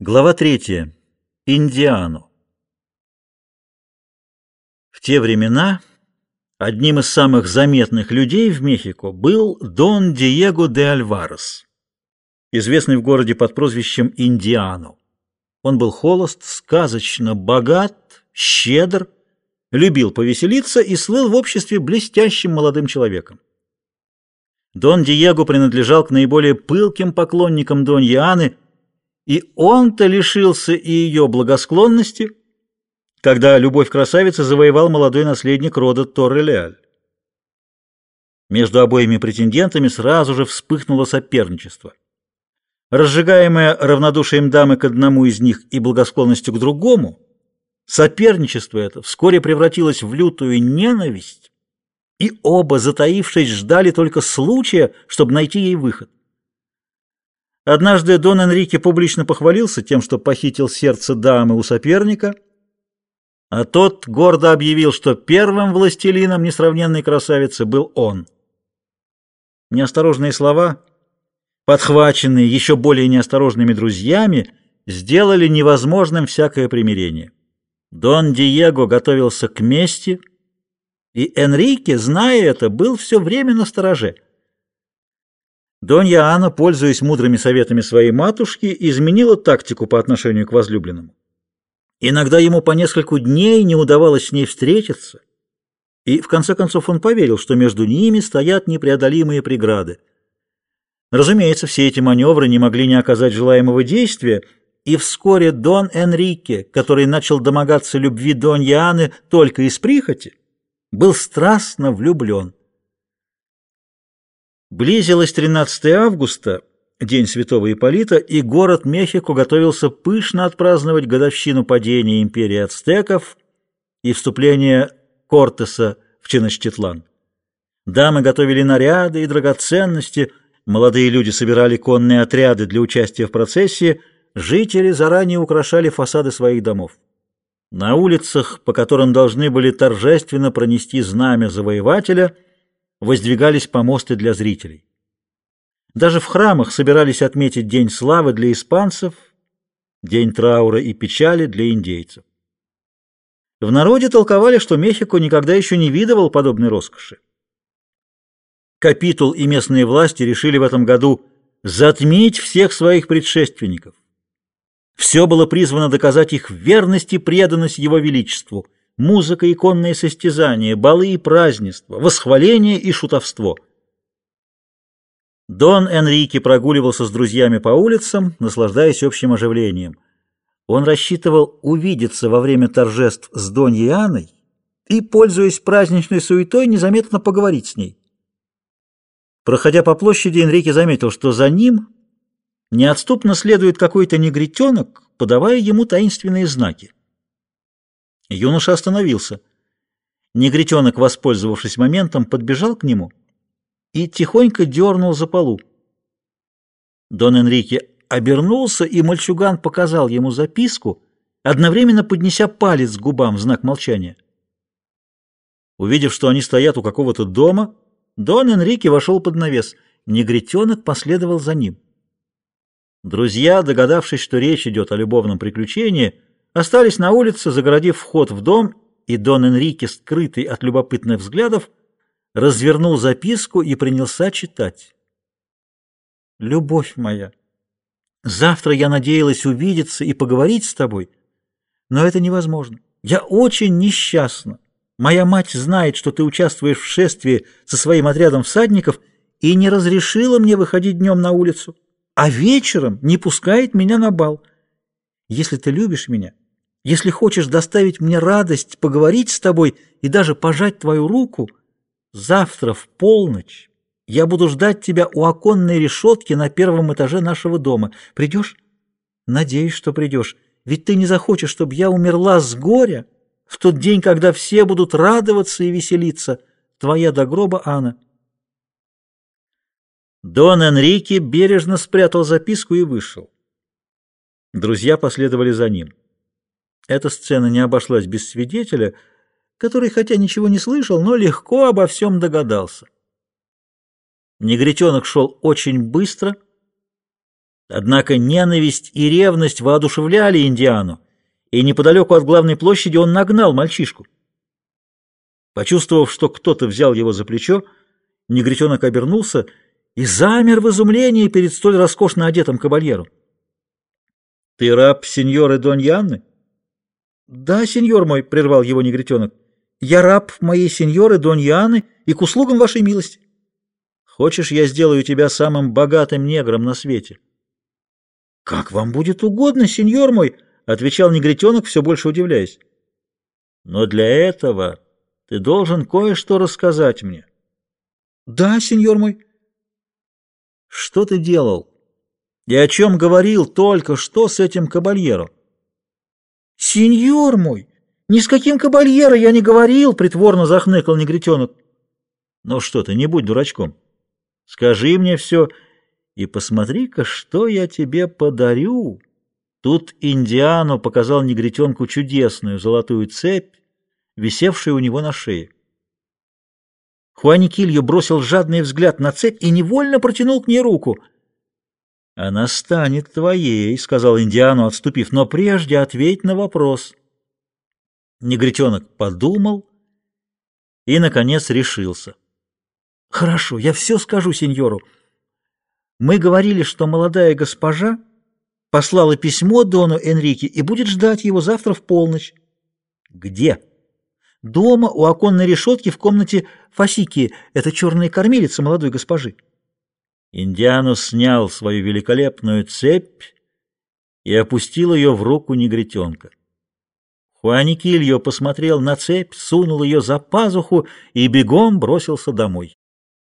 Глава третья. Индиану. В те времена одним из самых заметных людей в Мехико был Дон Диего де Альварес, известный в городе под прозвищем Индиану. Он был холост, сказочно богат, щедр, любил повеселиться и слыл в обществе блестящим молодым человеком. Дон Диего принадлежал к наиболее пылким поклонникам Дон Яны – и он-то лишился и ее благосклонности, когда любовь красавицы завоевал молодой наследник рода Торрелеаль. Между обоими претендентами сразу же вспыхнуло соперничество. Разжигаемое равнодушием дамы к одному из них и благосклонностью к другому, соперничество это вскоре превратилось в лютую ненависть, и оба, затаившись, ждали только случая, чтобы найти ей выход. Однажды Дон Энрике публично похвалился тем, что похитил сердце дамы у соперника, а тот гордо объявил, что первым властелином несравненной красавицы был он. Неосторожные слова, подхваченные еще более неосторожными друзьями, сделали невозможным всякое примирение. Дон Диего готовился к мести, и Энрике, зная это, был все время на стороже – Донья Анна, пользуясь мудрыми советами своей матушки, изменила тактику по отношению к возлюбленному. Иногда ему по нескольку дней не удавалось с ней встретиться, и в конце концов он поверил, что между ними стоят непреодолимые преграды. Разумеется, все эти маневры не могли не оказать желаемого действия, и вскоре Дон Энрике, который начал домогаться любви Доньи Анны только из прихоти, был страстно влюблен. Близилось 13 августа, день святого Ипполита, и город Мехико готовился пышно отпраздновать годовщину падения империи ацтеков и вступления Кортеса в Чиночтитлан. Дамы готовили наряды и драгоценности, молодые люди собирали конные отряды для участия в процессии, жители заранее украшали фасады своих домов. На улицах, по которым должны были торжественно пронести знамя завоевателя – воздвигались помосты для зрителей. Даже в храмах собирались отметить День славы для испанцев, День траура и печали для индейцев. В народе толковали, что Мехико никогда еще не видывал подобной роскоши. Капитул и местные власти решили в этом году затмить всех своих предшественников. Все было призвано доказать их верность и преданность Его Величеству – музыка и конные состязания, балы и празднества, восхваление и шутовство. Дон Энрике прогуливался с друзьями по улицам, наслаждаясь общим оживлением. Он рассчитывал увидеться во время торжеств с Доньей Анной и, пользуясь праздничной суетой, незаметно поговорить с ней. Проходя по площади, Энрике заметил, что за ним неотступно следует какой-то негритенок, подавая ему таинственные знаки. Юноша остановился. Негритенок, воспользовавшись моментом, подбежал к нему и тихонько дернул за полу. Дон Энрике обернулся, и мальчуган показал ему записку, одновременно поднеся палец к губам в знак молчания. Увидев, что они стоят у какого-то дома, Дон Энрике вошел под навес. Негритенок последовал за ним. Друзья, догадавшись, что речь идет о любовном приключении, остались на улице, загородив вход в дом, и Дон Энрике, скрытый от любопытных взглядов, развернул записку и принялся читать. «Любовь моя, завтра я надеялась увидеться и поговорить с тобой, но это невозможно. Я очень несчастна. Моя мать знает, что ты участвуешь в шествии со своим отрядом всадников и не разрешила мне выходить днем на улицу, а вечером не пускает меня на бал. Если ты любишь меня, если хочешь доставить мне радость, поговорить с тобой и даже пожать твою руку, завтра в полночь я буду ждать тебя у оконной решетки на первом этаже нашего дома. Придешь? Надеюсь, что придешь. Ведь ты не захочешь, чтобы я умерла с горя в тот день, когда все будут радоваться и веселиться. Твоя до гроба Анна. Дон Энрике бережно спрятал записку и вышел. Друзья последовали за ним. Эта сцена не обошлась без свидетеля, который, хотя ничего не слышал, но легко обо всем догадался. Негритенок шел очень быстро, Однако ненависть и ревность воодушевляли Индиану, и неподалеку от главной площади он нагнал мальчишку. Почувствовав, что кто-то взял его за плечо, негритенок обернулся и замер в изумлении перед столь роскошно одетым кабальером. — Ты раб сеньоры Доньянны? — Да, сеньор мой, — прервал его негритенок. — Я раб моей сеньоры Доньяны и к услугам вашей милости. Хочешь, я сделаю тебя самым богатым негром на свете? — Как вам будет угодно, сеньор мой, — отвечал негритенок, все больше удивляясь. — Но для этого ты должен кое-что рассказать мне. — Да, сеньор мой. — Что ты делал? И о чем говорил только что с этим кабальером? — Сеньор мой, ни с каким кабальеро я не говорил, — притворно захныкал негритенок. — Ну что ты, не будь дурачком. Скажи мне все, и посмотри-ка, что я тебе подарю. Тут Индиану показал негритенку чудесную золотую цепь, висевшую у него на шее. Хуаникильо бросил жадный взгляд на цепь и невольно протянул к ней руку. «Она станет твоей», — сказал Индиану, отступив, — «но прежде ответь на вопрос». Негритенок подумал и, наконец, решился. «Хорошо, я все скажу сеньору. Мы говорили, что молодая госпожа послала письмо Дону Энрике и будет ждать его завтра в полночь. Где? Дома, у оконной решетки в комнате Фасики. Это черная кормилица молодой госпожи. Индианус снял свою великолепную цепь и опустил ее в руку негритенка. Хуаникильо посмотрел на цепь, сунул ее за пазуху и бегом бросился домой.